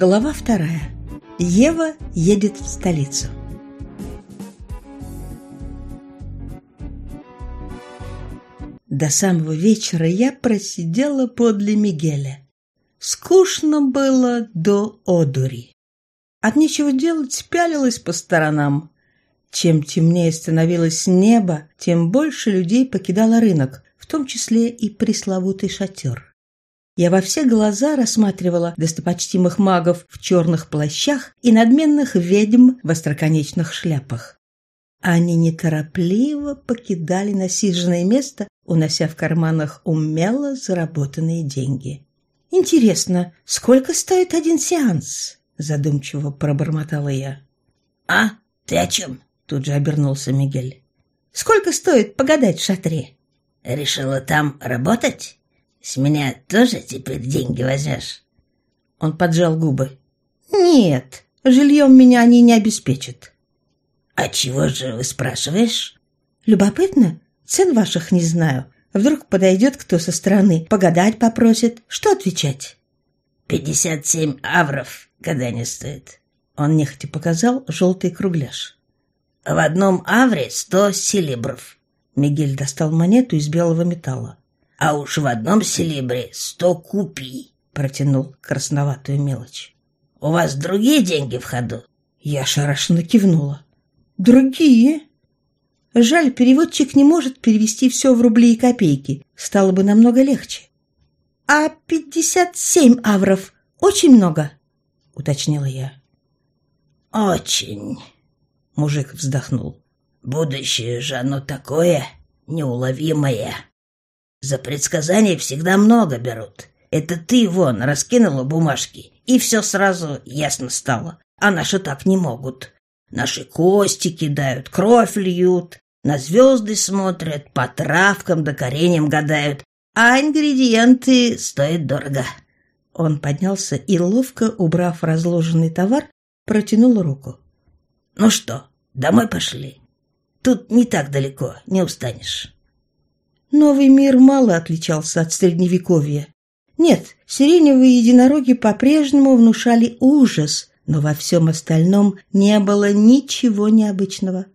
Глава вторая. Ева едет в столицу. До самого вечера я просидела подле Мигеля. Скучно было до одури. От нечего делать пялилась по сторонам. Чем темнее становилось небо, тем больше людей покидало рынок, в том числе и пресловутый шатер. Я во все глаза рассматривала достопочтимых магов в черных плащах и надменных ведьм в остроконечных шляпах. Они неторопливо покидали насиженное место, унося в карманах умело заработанные деньги. «Интересно, сколько стоит один сеанс?» – задумчиво пробормотала я. «А? Ты о чем?» – тут же обернулся Мигель. «Сколько стоит погадать в шатре?» «Решила там работать?» С меня тоже теперь деньги возьмешь?» Он поджал губы. «Нет, жильем меня они не обеспечат». «А чего же вы спрашиваешь?» «Любопытно? Цен ваших не знаю. Вдруг подойдет кто со стороны, погадать попросит. Что отвечать?» «Пятьдесят семь авров когда не стоит». Он нехотя показал желтый кругляш. «В одном авре сто селебров». Мигель достал монету из белого металла а уж в одном селебре сто купий, протянул красноватую мелочь. У вас другие деньги в ходу? Я шарашенно кивнула. Другие? Жаль, переводчик не может перевести все в рубли и копейки. Стало бы намного легче. А пятьдесят семь авров очень много? Уточнила я. Очень. Мужик вздохнул. Будущее же оно такое неуловимое. За предсказания всегда много берут. Это ты, вон, раскинула бумажки, и все сразу ясно стало. А наши так не могут. Наши кости кидают, кровь льют, на звезды смотрят, по травкам да кореням гадают, а ингредиенты стоят дорого. Он поднялся и, ловко убрав разложенный товар, протянул руку. «Ну что, домой пошли? Тут не так далеко, не устанешь». Новый мир мало отличался от Средневековья. Нет, сиреневые единороги по-прежнему внушали ужас, но во всем остальном не было ничего необычного.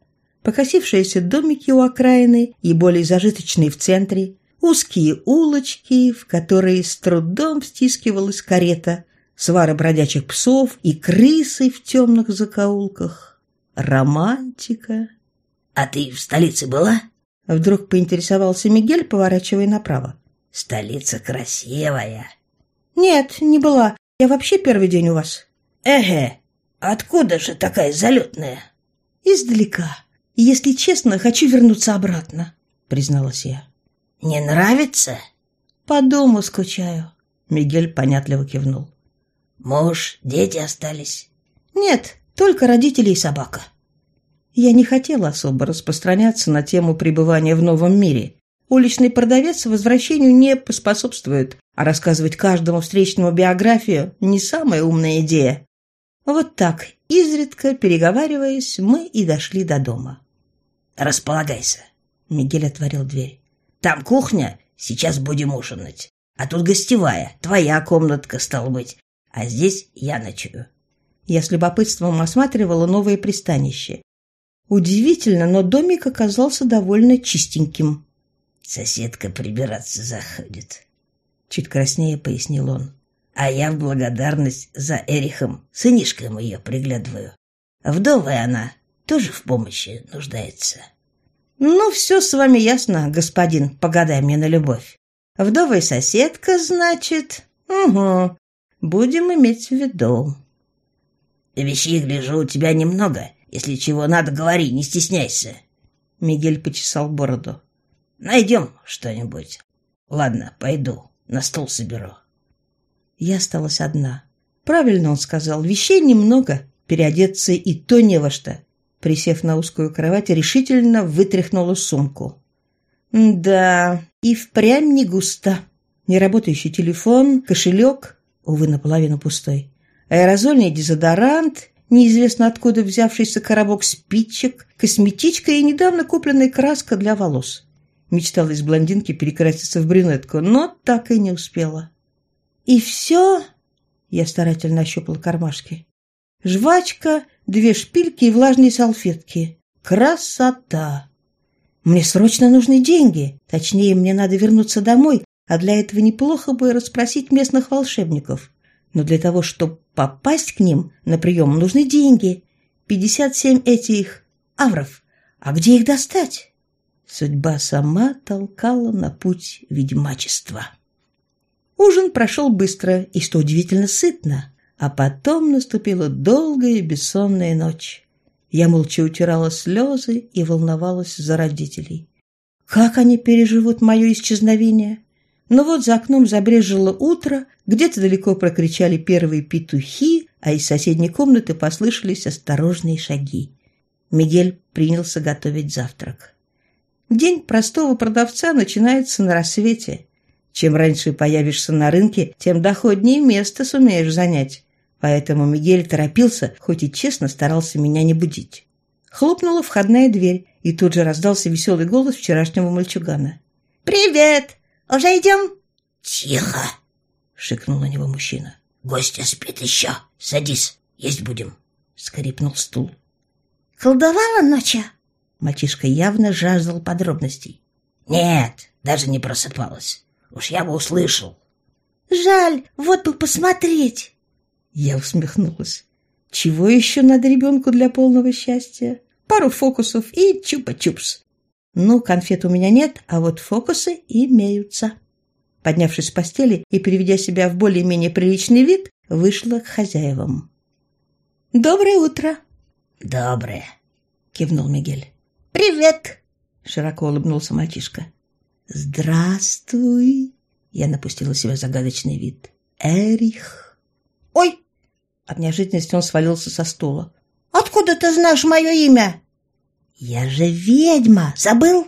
Покосившиеся домики у окраины и более зажиточные в центре, узкие улочки, в которые с трудом встискивалась карета, свара бродячих псов и крысы в темных закоулках. Романтика. «А ты в столице была?» Вдруг поинтересовался Мигель, поворачивая направо. «Столица красивая». «Нет, не была. Я вообще первый день у вас». «Эге, откуда же такая залетная?» «Издалека. Если честно, хочу вернуться обратно», — призналась я. «Не нравится?» «По дому скучаю», — Мигель понятливо кивнул. «Муж, дети остались?» «Нет, только родители и собака». Я не хотела особо распространяться на тему пребывания в новом мире. Уличный продавец возвращению не поспособствует, а рассказывать каждому встречному биографию – не самая умная идея. Вот так, изредка переговариваясь, мы и дошли до дома. «Располагайся», – Мигель отворил дверь. «Там кухня, сейчас будем ужинать. А тут гостевая, твоя комнатка, стала быть. А здесь я ночую». Я с любопытством осматривала новое пристанище. Удивительно, но домик оказался довольно чистеньким. «Соседка прибираться заходит», — чуть краснее пояснил он. «А я в благодарность за Эрихом, сынишком ее приглядываю. Вдовая она, тоже в помощи нуждается». «Ну, все с вами ясно, господин, погадай мне на любовь. Вдовая соседка, значит? Угу, будем иметь в виду». «Вещей, гляжу, у тебя немного. Если чего надо, говори, не стесняйся. Мигель почесал бороду. Найдем что-нибудь. Ладно, пойду, на стол соберу. Я осталась одна. Правильно он сказал, вещей немного, переодеться и то не во что. Присев на узкую кровать, решительно вытряхнула сумку. Да, и впрямь не густо. Неработающий телефон, кошелек, увы, наполовину пустой, аэрозольный дезодорант неизвестно откуда взявшийся коробок спичек, косметичка и недавно купленная краска для волос. Мечтала из блондинки перекраситься в брюнетку, но так и не успела. «И все?» Я старательно ощупала кармашки. Жвачка, две шпильки и влажные салфетки. Красота! Мне срочно нужны деньги. Точнее, мне надо вернуться домой, а для этого неплохо бы расспросить местных волшебников. Но для того, чтобы попасть к ним на прием, нужны деньги. Пятьдесят семь этих авров. А где их достать? Судьба сама толкала на путь ведьмачества. Ужин прошел быстро и, что удивительно, сытно. А потом наступила долгая бессонная ночь. Я молча утирала слезы и волновалась за родителей. Как они переживут мое исчезновение? Но вот за окном забрежило утро, где-то далеко прокричали первые петухи, а из соседней комнаты послышались осторожные шаги. Мигель принялся готовить завтрак. День простого продавца начинается на рассвете. Чем раньше появишься на рынке, тем доходнее место сумеешь занять. Поэтому Мигель торопился, хоть и честно старался меня не будить. Хлопнула входная дверь, и тут же раздался веселый голос вчерашнего мальчугана. «Привет! Уже идем?» «Тихо!» — шикнул на него мужчина. «Гостя спит еще. Садись, есть будем!» — скрипнул стул. «Колдовала ночью?» Мальчишка явно жаждал подробностей. «Нет, даже не просыпалась. Уж я бы услышал». «Жаль, вот бы посмотреть!» Я усмехнулась. Чего еще надо ребенку для полного счастья? Пару фокусов и чупа-чупс. Ну, конфет у меня нет, а вот фокусы имеются. Поднявшись с постели и приведя себя в более-менее приличный вид, вышла к хозяевам. «Доброе утро!» «Доброе!» — кивнул Мигель. «Привет!» — широко улыбнулся мальчишка. «Здравствуй!» — я напустила себя загадочный вид. «Эрих!» «Ой!» От неожиданности он свалился со стула. «Откуда ты знаешь мое имя?» «Я же ведьма! Забыл?»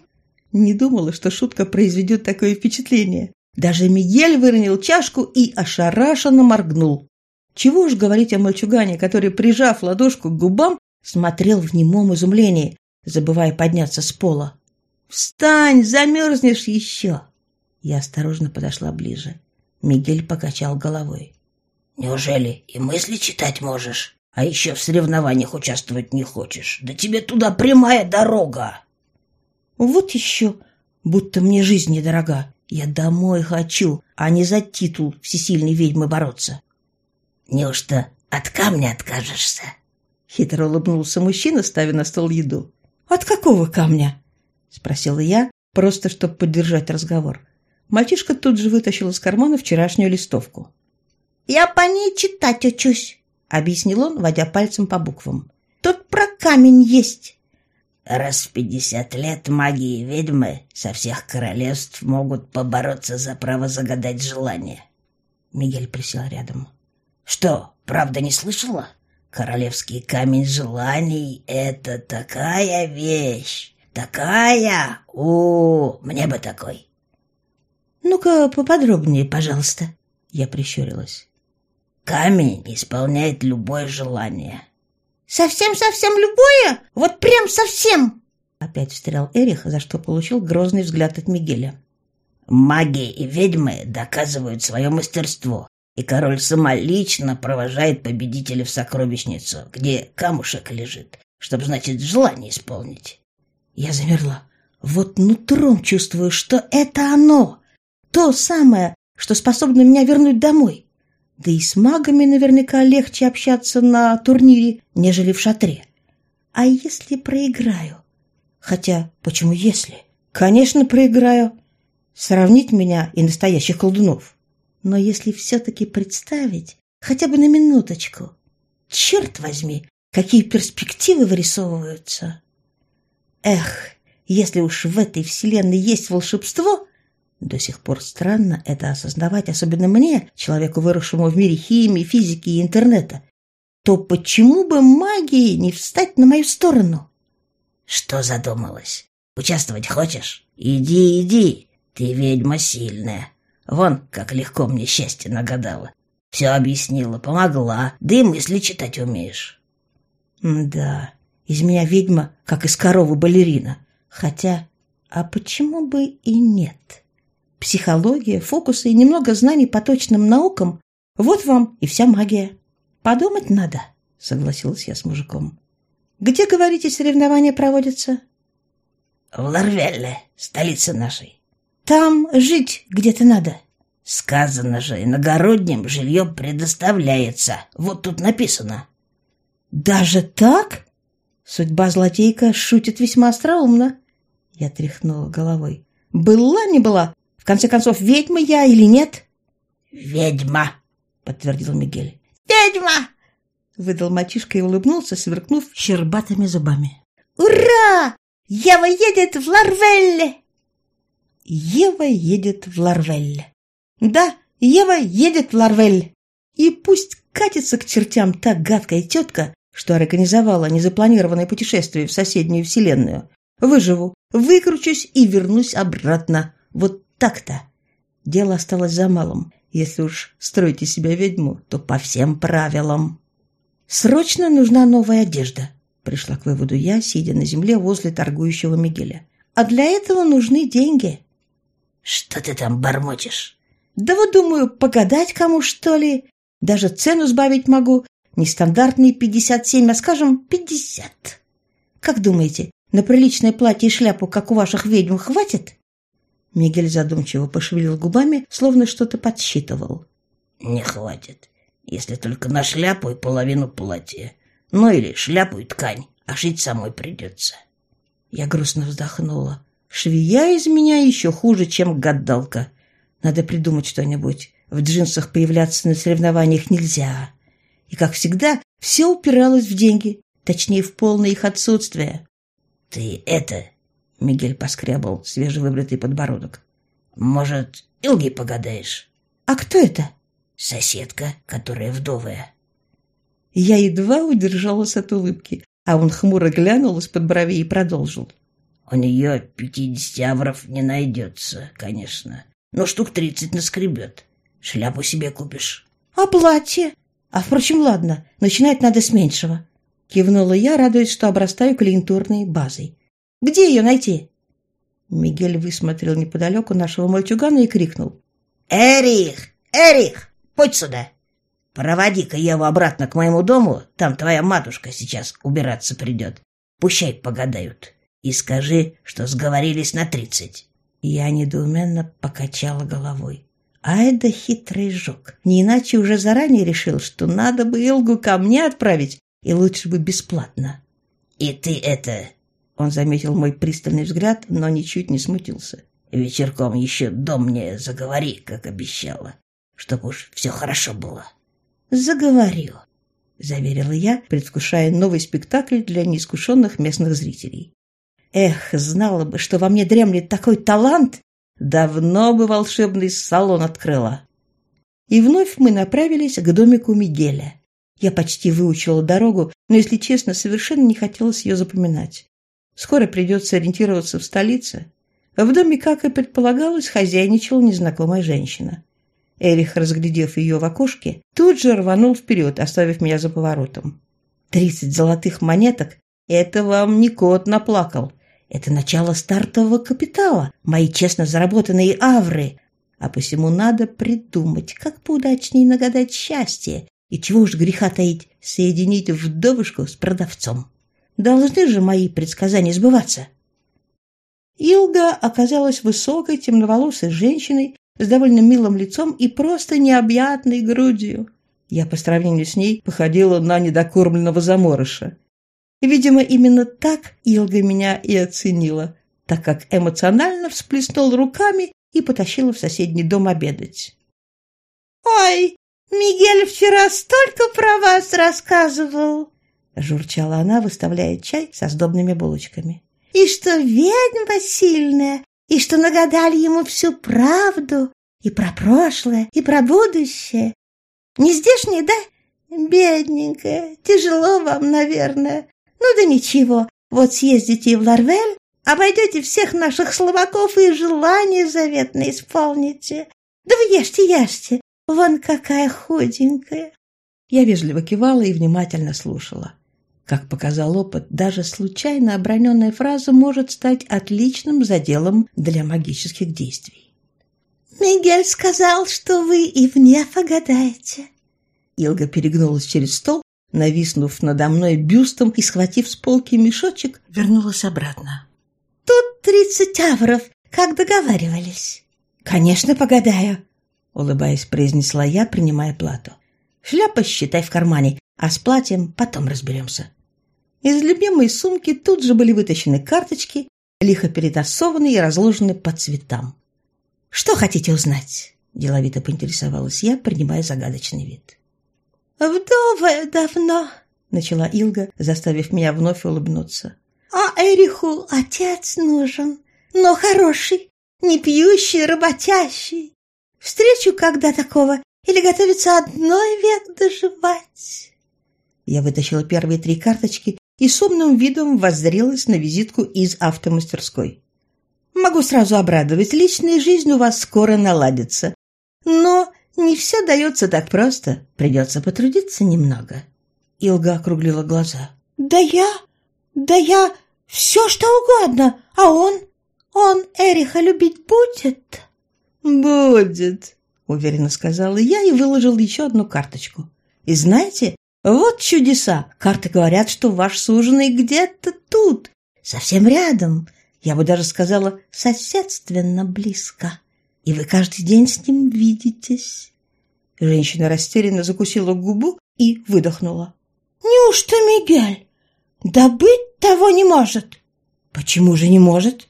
Не думала, что шутка произведет такое впечатление. Даже Мигель выронил чашку и ошарашенно моргнул. Чего уж говорить о мальчугане, который, прижав ладошку к губам, смотрел в немом изумлении, забывая подняться с пола. «Встань, замерзнешь еще!» Я осторожно подошла ближе. Мигель покачал головой. Неужели и мысли читать можешь? А еще в соревнованиях участвовать не хочешь? Да тебе туда прямая дорога!» «Вот еще, будто мне жизнь недорога. Я домой хочу, а не за титул всесильной ведьмы бороться». «Неужто от камня откажешься?» Хитро улыбнулся мужчина, ставя на стол еду. «От какого камня?» Спросила я, просто чтобы поддержать разговор. Мальчишка тут же вытащил из кармана вчерашнюю листовку. «Я по ней читать учусь», — объяснил он, водя пальцем по буквам. «Тут про камень есть». «Раз в пятьдесят лет маги и ведьмы со всех королевств могут побороться за право загадать желание». Мигель присел рядом. «Что, правда не слышала? Королевский камень желаний — это такая вещь! Такая! О, мне бы такой!» «Ну-ка поподробнее, пожалуйста», — я прищурилась. Камень исполняет любое желание. «Совсем-совсем любое? Вот прям совсем!» Опять встрял Эрих, за что получил грозный взгляд от Мигеля. «Маги и ведьмы доказывают свое мастерство, и король самолично провожает победителя в сокровищницу, где камушек лежит, чтобы, значит, желание исполнить». Я замерла. Вот нутром чувствую, что это оно, то самое, что способно меня вернуть домой. Да и с магами наверняка легче общаться на турнире, нежели в шатре. А если проиграю? Хотя, почему если? Конечно, проиграю. Сравнить меня и настоящих колдунов. Но если все-таки представить, хотя бы на минуточку, черт возьми, какие перспективы вырисовываются. Эх, если уж в этой вселенной есть волшебство, до сих пор странно это осознавать, особенно мне, человеку, выросшему в мире химии, физики и интернета. То почему бы магии не встать на мою сторону? Что задумалась? Участвовать хочешь? Иди, иди. Ты ведьма сильная. Вон, как легко мне счастье нагадала. Все объяснила, помогла, да и мысли читать умеешь. Да, из меня ведьма, как из коровы балерина. Хотя, а почему бы и нет? Психология, фокусы и немного знаний по точным наукам Вот вам и вся магия. Подумать надо, согласилась я с мужиком. Где, говорите, соревнования проводятся? В Ларвелле, столице нашей. Там жить где-то надо. Сказано же, иногородним жилье предоставляется. Вот тут написано. Даже так? Судьба злодейка шутит весьма остроумно. Я тряхнула головой. Была не была. В конце концов, ведьма я или нет? Ведьма, подтвердил Мигель. Ведьма! Выдал мальчишка и улыбнулся, сверкнув щербатыми зубами. Ура! Ева едет в Ларвелле! Ева едет в Ларвелле. Да, Ева едет в Ларвель. И пусть катится к чертям та гадкая тетка, что организовала незапланированное путешествие в соседнюю вселенную. Выживу, выкручусь и вернусь обратно. Вот так-то. Дело осталось за малым. Если уж строить из себя ведьму, то по всем правилам. Срочно нужна новая одежда, пришла к выводу я, сидя на земле возле торгующего Мигеля. А для этого нужны деньги. Что ты там бормочешь? Да вот думаю, погадать кому, что ли. Даже цену сбавить могу. Не стандартные пятьдесят семь, а, скажем, пятьдесят. Как думаете, на приличное платье и шляпу, как у ваших ведьм, хватит?» Мигель задумчиво пошевелил губами, словно что-то подсчитывал. «Не хватит, если только на шляпу и половину платья. Ну или шляпу и ткань, а шить самой придется». Я грустно вздохнула. «Швея из меня еще хуже, чем гадалка. Надо придумать что-нибудь. В джинсах появляться на соревнованиях нельзя. И, как всегда, все упиралось в деньги, точнее, в полное их отсутствие. «Ты это...» — Мигель поскребал свежевыбритый подбородок. «Может, Илги погадаешь?» «А кто это?» «Соседка, которая вдовая». Я едва удержалась от улыбки, а он хмуро глянул из-под бровей и продолжил. «У нее пятидесяти авров не найдется, конечно, но штук тридцать наскребет. Шляпу себе купишь». «А платье?» А, впрочем, ладно, начинать надо с меньшего. Кивнула я, радуясь, что обрастаю клиентурной базой. «Где ее найти?» Мигель высмотрел неподалеку нашего мальчугана и крикнул. «Эрих! Эрих! Путь сюда! Проводи-ка Еву обратно к моему дому, там твоя матушка сейчас убираться придет. Пущай погадают. И скажи, что сговорились на тридцать». Я недоуменно покачала головой. А это хитрый жук. Не иначе уже заранее решил, что надо бы Илгу ко мне отправить, и лучше бы бесплатно. «И ты это...» Он заметил мой пристальный взгляд, но ничуть не смутился. «Вечерком еще до мне заговори, как обещала, чтоб уж все хорошо было». «Заговорю», — заверила я, предвкушая новый спектакль для неискушенных местных зрителей. Эх, знала бы, что во мне дремлет такой талант, давно бы волшебный салон открыла. И вновь мы направились к домику Мигеля. Я почти выучила дорогу, но, если честно, совершенно не хотелось ее запоминать. Скоро придется ориентироваться в столице. В доме, как и предполагалось, хозяйничала незнакомая женщина. Эрих, разглядев ее в окошке, тут же рванул вперед, оставив меня за поворотом. Тридцать золотых монеток — это вам не кот наплакал. Это начало стартового капитала, мои честно заработанные авры. А посему надо придумать, как поудачнее нагадать счастье и чего уж греха таить, соединить вдовушку с продавцом. Должны же мои предсказания сбываться. Илга оказалась высокой, темноволосой женщиной с довольно милым лицом и просто необъятной грудью. Я по сравнению с ней походила на недокормленного заморыша. Видимо, именно так Илга меня и оценила, так как эмоционально всплеснул руками и потащила в соседний дом обедать. «Ой, Мигель вчера столько про вас рассказывал!» Журчала она, выставляя чай со сдобными булочками. «И что ведьма сильная, и что нагадали ему всю правду, и про прошлое, и про будущее. Не здешняя, да? Бедненькая, тяжело вам, наверное. Ну да ничего, вот съездите в Ларвель, обойдете всех наших словаков и желания заветно исполните. Да вы ешьте, ешьте, вон какая худенькая. Я вежливо кивала и внимательно слушала. Как показал опыт, даже случайно оброненная фраза может стать отличным заделом для магических действий. Мигель сказал, что вы и мне погадаете. Илга перегнулась через стол, нависнув надо мной бюстом и, схватив с полки мешочек, вернулась обратно. «Тут тридцать авров, как договаривались». «Конечно, погадаю», — улыбаясь, произнесла я, принимая плату. «Шляпа считай в кармане, а с платьем потом разберемся». Из любимой сумки тут же были вытащены карточки, лихо перетасованы и разложены по цветам. «Что хотите узнать?» – деловито поинтересовалась я, принимая загадочный вид. «Вдовая давно», — начала Илга, заставив меня вновь улыбнуться. «А Эриху отец нужен, но хороший, не пьющий, работящий. Встречу когда такого или готовится одной век доживать?» Я вытащила первые три карточки и с умным видом воззрелась на визитку из автомастерской. «Могу сразу обрадовать, личная жизнь у вас скоро наладится. Но не все дается так просто, придется потрудиться немного. Илга округлила глаза. Да я, да я, все что угодно, а он, он Эриха любить будет? Будет, уверенно сказала я и выложила еще одну карточку. И знаете, вот чудеса. Карты говорят, что ваш суженый где-то тут, совсем рядом. Я бы даже сказала, соседственно близко и вы каждый день с ним видитесь». Женщина растерянно закусила губу и выдохнула. «Неужто Мигель? Да быть того не может!» «Почему же не может?»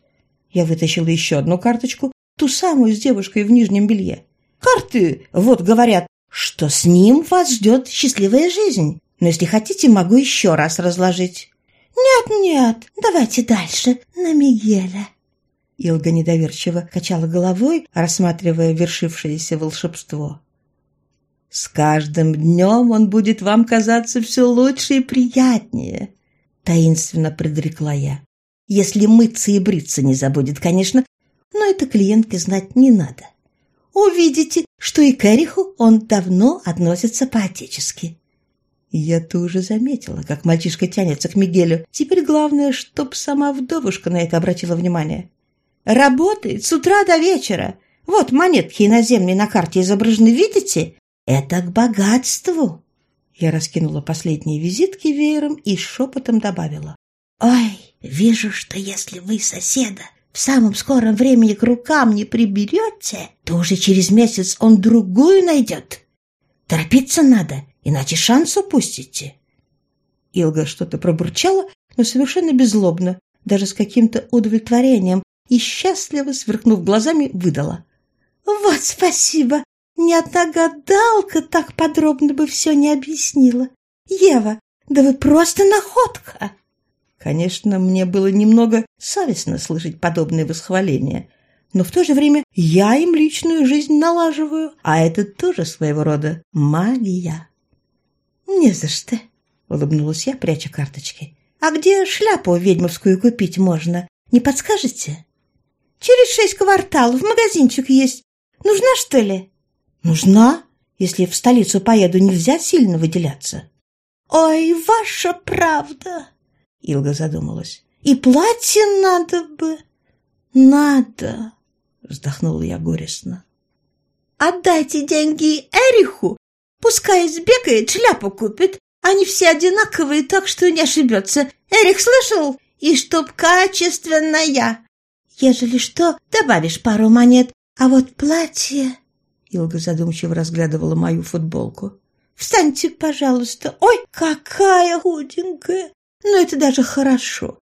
Я вытащила еще одну карточку, ту самую с девушкой в нижнем белье. «Карты, вот говорят, что с ним вас ждет счастливая жизнь. Но если хотите, могу еще раз разложить». «Нет-нет, давайте дальше, на Мигеля». Илга недоверчиво качала головой, рассматривая вершившееся волшебство. «С каждым днем он будет вам казаться все лучше и приятнее», — таинственно предрекла я. «Если мыться и бриться не забудет, конечно, но это клиентке знать не надо. Увидите, что и к Эриху он давно относится по-отечески». Я тоже заметила, как мальчишка тянется к Мигелю. Теперь главное, чтоб сама вдовушка на это обратила внимание. Работает с утра до вечера. Вот монетки иноземные на карте изображены, видите? Это к богатству. Я раскинула последние визитки веером и шепотом добавила. Ой, вижу, что если вы соседа в самом скором времени к рукам не приберете, то уже через месяц он другую найдет. Торопиться надо, иначе шанс упустите. Илга что-то пробурчала, но совершенно беззлобно, даже с каким-то удовлетворением, и, счастливо сверкнув глазами, выдала. «Вот спасибо! Ни одна гадалка так подробно бы все не объяснила. Ева, да вы просто находка!» Конечно, мне было немного совестно слышать подобные восхваления, но в то же время я им личную жизнь налаживаю, а это тоже своего рода магия. «Не за что», — улыбнулась я, пряча карточки. «А где шляпу ведьмовскую купить можно? Не подскажете?» Через шесть кварталов магазинчик есть. Нужна, что ли? Нужна. Если в столицу поеду, нельзя сильно выделяться. Ой, ваша правда. Илга задумалась. И платье надо бы. Надо, вздохнула я горестно. Отдайте деньги Эриху, пускай сбегает, шляпу купит. Они все одинаковые, так что не ошибется. Эрих слышал? И чтоб качественная. Ежели что, добавишь пару монет, а вот платье...» Илга задумчиво разглядывала мою футболку. «Встаньте, пожалуйста. Ой, какая худенькая! Ну, это даже хорошо.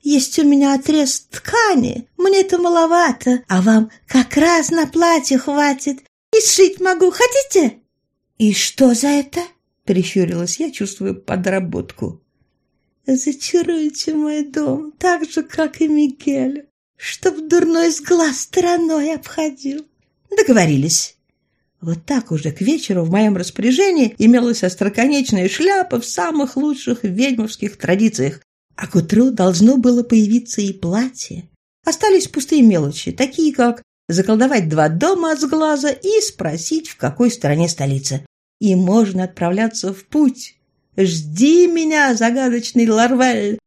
Есть у меня отрез ткани, мне это маловато, а вам как раз на платье хватит. И сшить могу, хотите?» «И что за это?» — прищурилась я, чувствуя подработку. «Зачаруйте мой дом, так же, как и Мигель чтоб дурной с глаз стороной обходил. Договорились. Вот так уже к вечеру в моем распоряжении имелась остроконечная шляпа в самых лучших ведьмовских традициях, а к утру должно было появиться и платье. Остались пустые мелочи, такие как заколдовать два дома от сглаза и спросить, в какой стороне столица. И можно отправляться в путь. «Жди меня, загадочный Ларвель!»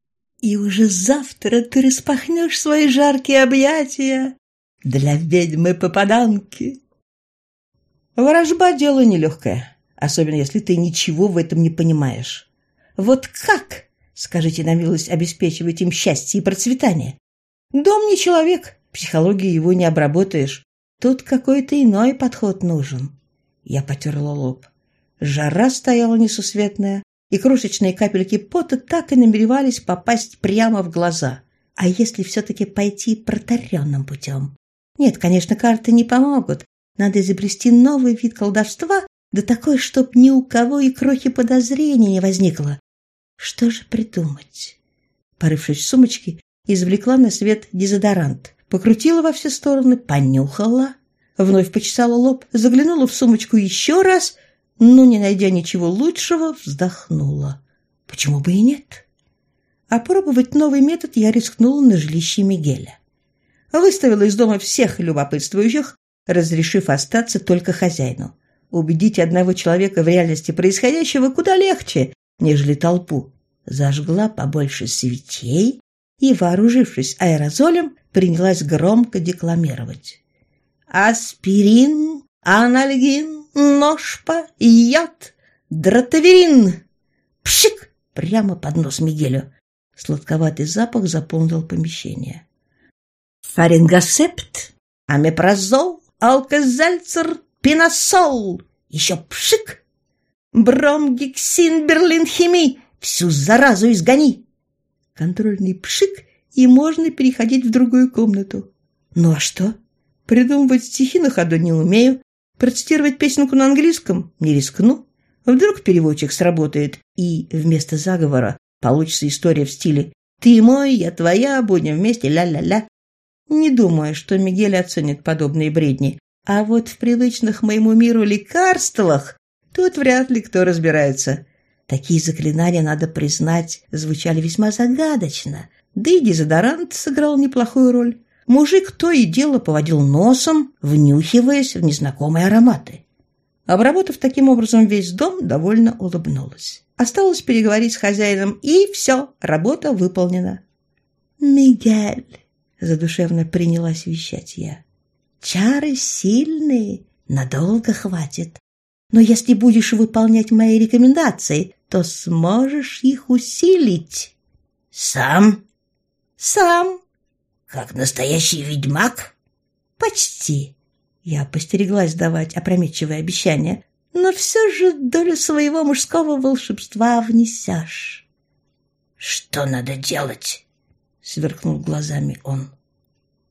И уже завтра ты распахнешь свои жаркие объятия для ведьмы-попаданки. Ворожба – дело нелегкое, особенно если ты ничего в этом не понимаешь. Вот как, скажите на милость, обеспечивать им счастье и процветание? Дом не человек, психологию его не обработаешь. Тут какой-то иной подход нужен. Я потерла лоб. Жара стояла несусветная, и крошечные капельки пота так и намеревались попасть прямо в глаза. А если все-таки пойти протаренным путем? Нет, конечно, карты не помогут. Надо изобрести новый вид колдовства, да такой, чтоб ни у кого и крохи подозрения не возникло. Что же придумать? Порывшись в сумочке, извлекла на свет дезодорант, покрутила во все стороны, понюхала, вновь почесала лоб, заглянула в сумочку еще раз, но, не найдя ничего лучшего, вздохнула. Почему бы и нет? Опробовать новый метод я рискнула на жилище Мигеля. Выставила из дома всех любопытствующих, разрешив остаться только хозяину. Убедить одного человека в реальности происходящего куда легче, нежели толпу. Зажгла побольше свечей и, вооружившись аэрозолем, принялась громко декламировать. «Аспирин, анальгин, ножпа, яд, дротаверин!» Пшик! Прямо под нос Мигелю. Сладковатый запах заполнил помещение. «Фарингосепт, амепрозол, алкозальцер, пиносол, еще пшик! Бромгексин, берлинхими, всю заразу изгони!» Контрольный пшик, и можно переходить в другую комнату. Ну а что? Придумывать стихи на ходу не умею, процитировать песенку на английском не рискну. Вдруг переводчик сработает, и вместо заговора получится история в стиле «Ты мой, я твоя, будем вместе, ля-ля-ля». Не думаю, что Мигель оценит подобные бредни, а вот в привычных моему миру лекарствах тут вряд ли кто разбирается. Такие заклинания, надо признать, звучали весьма загадочно, да и дезодорант сыграл неплохую роль. Мужик то и дело поводил носом, внюхиваясь в незнакомые ароматы. Обработав таким образом весь дом, довольно улыбнулась. Осталось переговорить с хозяином, и все, работа выполнена. «Мигель!» — задушевно принялась вещать я. «Чары сильные, надолго хватит. Но если будешь выполнять мои рекомендации, то сможешь их усилить». «Сам?» «Сам». «Как настоящий ведьмак?» «Почти». Я постереглась давать опрометчивые обещания, но все же долю своего мужского волшебства внесешь. «Что надо делать?» — сверкнул глазами он.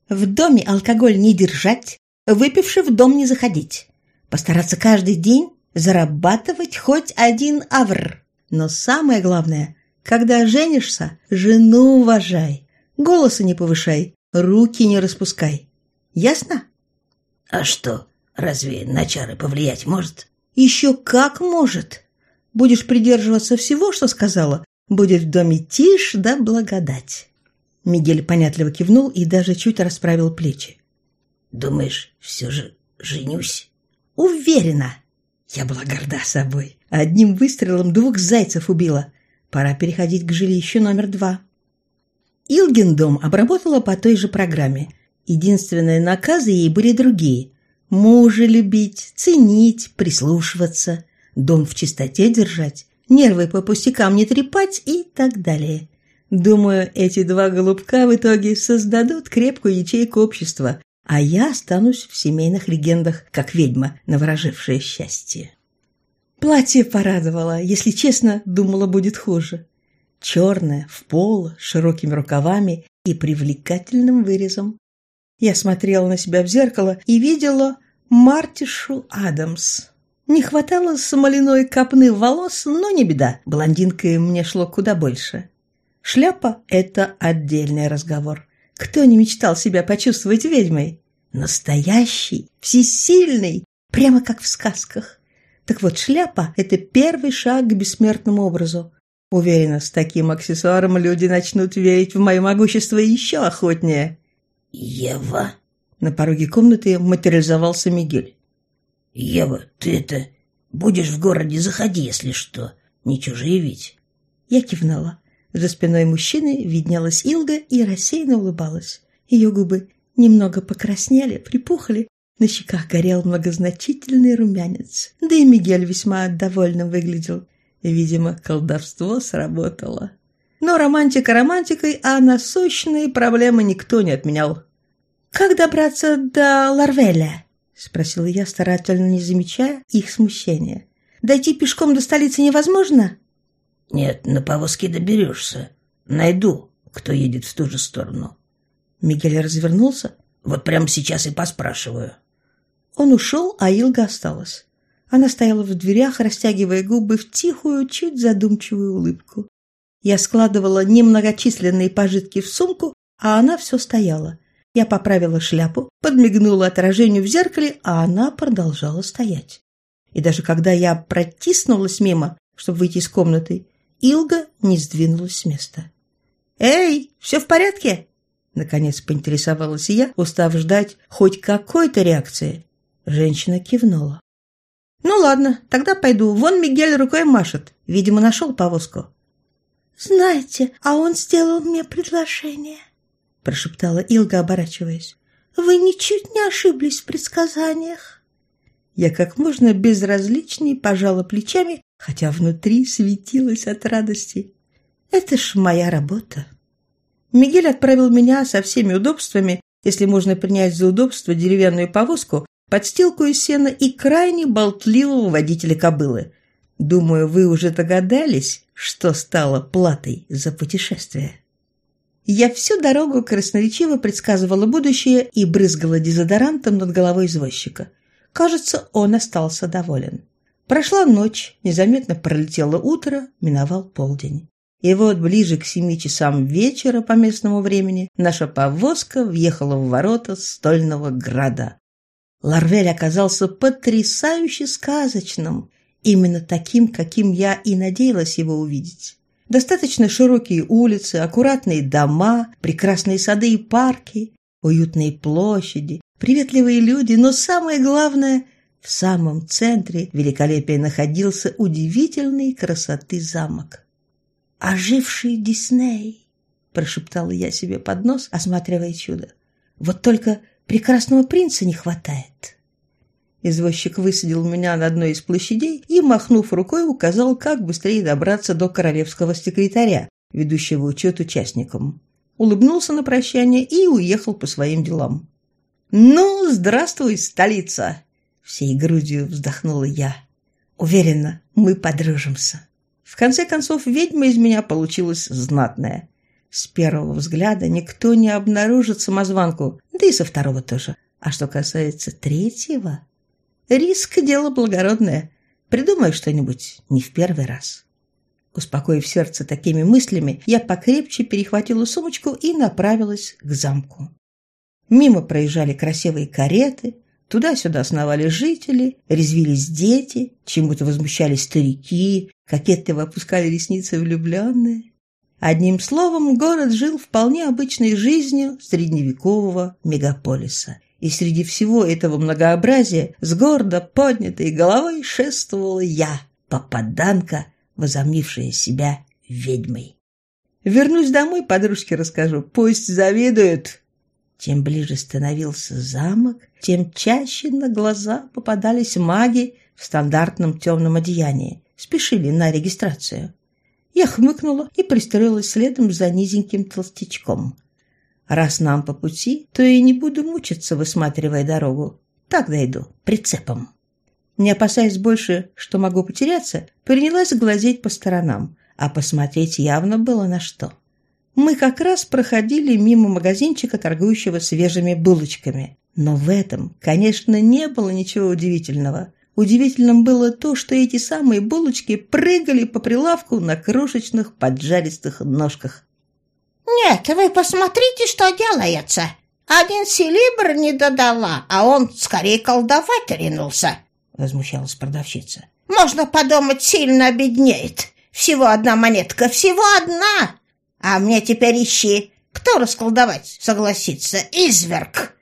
«В доме алкоголь не держать, выпивши в дом не заходить. Постараться каждый день зарабатывать хоть один авр. Но самое главное, когда женишься, жену уважай, голоса не повышай, руки не распускай. Ясно? А что, разве на чары повлиять может? Еще как может. Будешь придерживаться всего, что сказала, будет в доме тишь да благодать. Мигель понятливо кивнул и даже чуть расправил плечи. Думаешь, все же женюсь? Уверена. Я была горда собой. Одним выстрелом двух зайцев убила. Пора переходить к жилищу номер два. Илгендом обработала по той же программе. Единственные наказы ей были другие. Мужа любить, ценить, прислушиваться, дом в чистоте держать, нервы по пустякам не трепать и так далее. Думаю, эти два голубка в итоге создадут крепкую ячейку общества, а я останусь в семейных легендах, как ведьма, наворожившая счастье. Платье порадовало, если честно, думала, будет хуже. Черное, в пол, с широкими рукавами и привлекательным вырезом. Я смотрела на себя в зеркало и видела Мартишу Адамс. Не хватало смоляной копны волос, но не беда, блондинкой мне шло куда больше. Шляпа – это отдельный разговор. Кто не мечтал себя почувствовать ведьмой? Настоящий, всесильный, прямо как в сказках. Так вот, шляпа – это первый шаг к бессмертному образу. Уверена, с таким аксессуаром люди начнут верить в мое могущество еще охотнее. «Ева?» На пороге комнаты материализовался Мигель. «Ева, ты это... Будешь в городе, заходи, если что. Не чужие ведь». Я кивнула. За спиной мужчины виднелась Илга и рассеянно улыбалась. Ее губы немного покраснели, припухли, На щеках горел многозначительный румянец, да и Мигель весьма довольно выглядел. Видимо, колдовство сработало. Но романтика романтикой, а насущные проблемы никто не отменял. «Как добраться до Ларвеля?» — спросила я, старательно не замечая их смущения. «Дойти пешком до столицы невозможно?» «Нет, на повозке доберешься. Найду, кто едет в ту же сторону». Мигель развернулся. «Вот прямо сейчас и поспрашиваю». Он ушел, а Илга осталась. Она стояла в дверях, растягивая губы в тихую, чуть задумчивую улыбку. Я складывала немногочисленные пожитки в сумку, а она все стояла. Я поправила шляпу, подмигнула отражению в зеркале, а она продолжала стоять. И даже когда я протиснулась мимо, чтобы выйти из комнаты, Илга не сдвинулась с места. «Эй, все в порядке?» Наконец поинтересовалась я, устав ждать хоть какой-то реакции. Женщина кивнула. «Ну ладно, тогда пойду. Вон Мигель рукой машет. Видимо, нашел повозку». «Знаете, а он сделал мне предложение», — прошептала Илга, оборачиваясь. «Вы ничуть не ошиблись в предсказаниях». Я как можно безразличней пожала плечами, хотя внутри светилась от радости. Это ж моя работа. Мигель отправил меня со всеми удобствами, если можно принять за удобство деревянную повозку, подстилку из сена и крайне болтливого водителя кобылы. Думаю, вы уже догадались, что стало платой за путешествие. Я всю дорогу красноречиво предсказывала будущее и брызгала дезодорантом над головой извозчика. Кажется, он остался доволен. Прошла ночь, незаметно пролетело утро, миновал полдень. И вот ближе к семи часам вечера по местному времени наша повозка въехала в ворота стольного града. Ларвель оказался потрясающе сказочным, именно таким, каким я и надеялась его увидеть. Достаточно широкие улицы, аккуратные дома, прекрасные сады и парки, уютные площади, приветливые люди, но самое главное – в самом центре великолепия находился удивительной красоты замок. «Оживший Дисней!» – прошептала я себе под нос, осматривая чудо. «Вот только Прекрасного принца не хватает. Извозчик высадил меня на одной из площадей и, махнув рукой, указал, как быстрее добраться до королевского секретаря, ведущего учет участникам. Улыбнулся на прощание и уехал по своим делам. «Ну, здравствуй, столица!» Всей грудью вздохнула я. «Уверена, мы подружимся». В конце концов, ведьма из меня получилась знатная. С первого взгляда никто не обнаружит самозванку, да и со второго тоже. А что касается третьего, риск – дело благородное. Придумай что-нибудь не в первый раз. Успокоив сердце такими мыслями, я покрепче перехватила сумочку и направилась к замку. Мимо проезжали красивые кареты, туда-сюда сновали жители, резвились дети, чему-то возмущались старики, кокетливо опускали ресницы влюбленные. Одним словом, город жил вполне обычной жизнью средневекового мегаполиса. И среди всего этого многообразия с гордо поднятой головой шествовала я, попаданка, возомнившая себя ведьмой. Вернусь домой, подружке расскажу, пусть завидуют. Чем ближе становился замок, тем чаще на глаза попадались маги в стандартном темном одеянии, спешили на регистрацию. Я хмыкнула и пристроилась следом за низеньким толстячком. Раз нам по пути, то и не буду мучиться, высматривая дорогу. Так дойду, прицепом. Не опасаясь больше, что могу потеряться, принялась глазеть по сторонам, а посмотреть явно было на что. Мы как раз проходили мимо магазинчика, торгующего свежими булочками. Но в этом, конечно, не было ничего удивительного. Удивительным было то, что эти самые булочки прыгали по прилавку на крошечных поджаристых ножках. «Нет, вы посмотрите, что делается. Один селибр не додала, а он скорее колдовать ринулся», — возмущалась продавщица. «Можно подумать, сильно обеднеет. Всего одна монетка, всего одна. А мне теперь ищи, кто расколдовать согласится, изверг».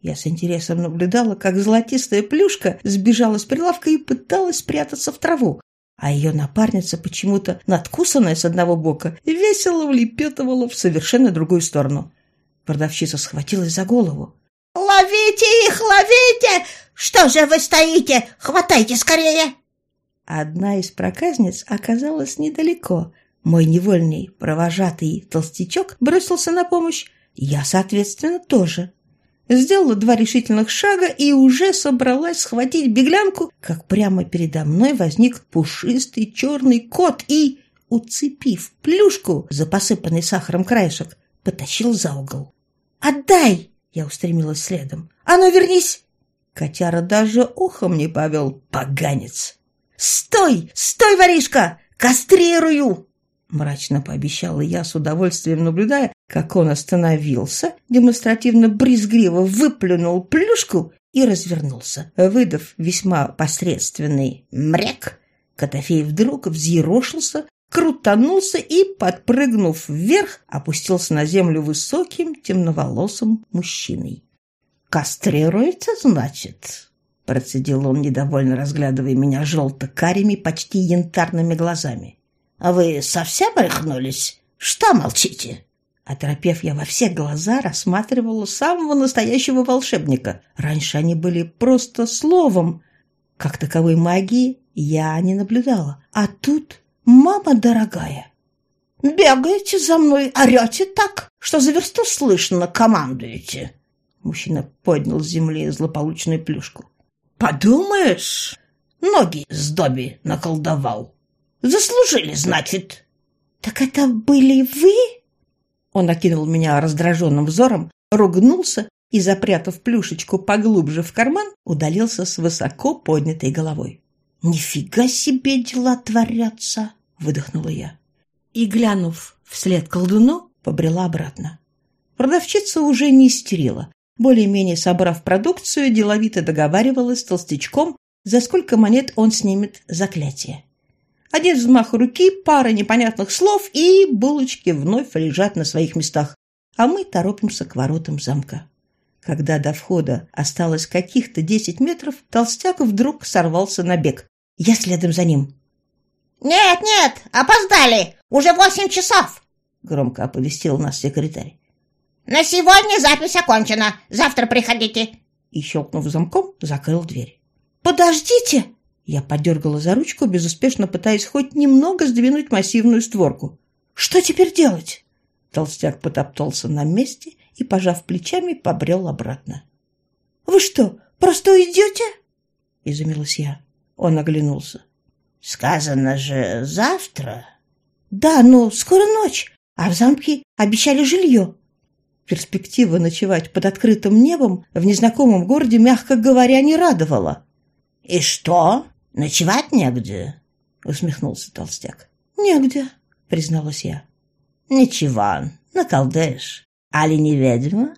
Я с интересом наблюдала, как золотистая плюшка сбежала с прилавка и пыталась спрятаться в траву, а ее напарница, почему-то надкусанная с одного бока, весело влепетывала в совершенно другую сторону. Продавщица схватилась за голову. Ловите их, ловите! Что же вы стоите? Хватайте скорее!» Одна из проказниц оказалась недалеко. Мой невольный провожатый толстячок бросился на помощь. Я, соответственно, тоже. Сделала два решительных шага и уже собралась схватить беглянку, как прямо передо мной возник пушистый черный кот и, уцепив плюшку за посыпанный сахаром краешек, потащил за угол. «Отдай!» — я устремилась следом. «А ну, вернись!» Котяра даже ухом не повел, поганец. «Стой! Стой, воришка! Кастрирую!» Мрачно пообещала я, с удовольствием наблюдая, как он остановился, демонстративно брезгливо выплюнул плюшку и развернулся, выдав весьма посредственный мряк. Котофей вдруг взъерошился, крутанулся и, подпрыгнув вверх, опустился на землю высоким темноволосым мужчиной. «Кастрируется, значит?» Процедил он, недовольно разглядывая меня желто-карими, почти янтарными глазами. «А вы совсем рехнулись? Что молчите?» Оторопев, я во все глаза рассматривала самого настоящего волшебника. Раньше они были просто словом. Как таковой магии я не наблюдала. А тут мама дорогая. «Бегаете за мной, орете так, что за версту слышно, командуете!» Мужчина поднял с земли злополучную плюшку. «Подумаешь, ноги с Добби наколдовал!» Заслужили, значит. Так это были вы? Он окинул меня раздраженным взором, ругнулся и, запрятав плюшечку поглубже в карман, удалился с высоко поднятой головой. «Нифига себе дела творятся!» — выдохнула я. И, глянув вслед колдуну, побрела обратно. Продавщица уже не истерила. Более-менее собрав продукцию, деловито договаривалась с толстячком, за сколько монет он снимет заклятие. Один взмах руки, пара непонятных слов, и булочки вновь лежат на своих местах, а мы торопимся к воротам замка. Когда до входа осталось каких-то десять метров, толстяк вдруг сорвался на бег. Я следом за ним. «Нет, нет, опоздали! Уже восемь часов!» — громко оповестил нас секретарь. «На сегодня запись окончена. Завтра приходите!» И, щелкнув замком, закрыл дверь. «Подождите!» Я подергала за ручку, безуспешно пытаясь хоть немного сдвинуть массивную створку. «Что теперь делать?» Толстяк потоптался на месте и, пожав плечами, побрел обратно. «Вы что, просто уйдете?» — изумилась я. Он оглянулся. «Сказано же завтра». «Да, но скоро ночь, а в замке обещали жилье». Перспектива ночевать под открытым небом в незнакомом городе, мягко говоря, не радовала. «И что?» Ночевать негде, усмехнулся толстяк. Негде, призналась я. Ничего, наколдешь. Али не ведьма?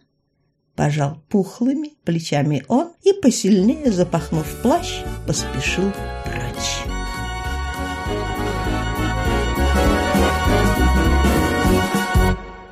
Пожал пухлыми плечами он и, посильнее запахнув плащ, поспешил